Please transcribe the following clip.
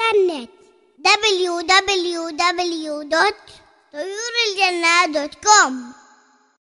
الإنترنت. www.طيورالجنة.com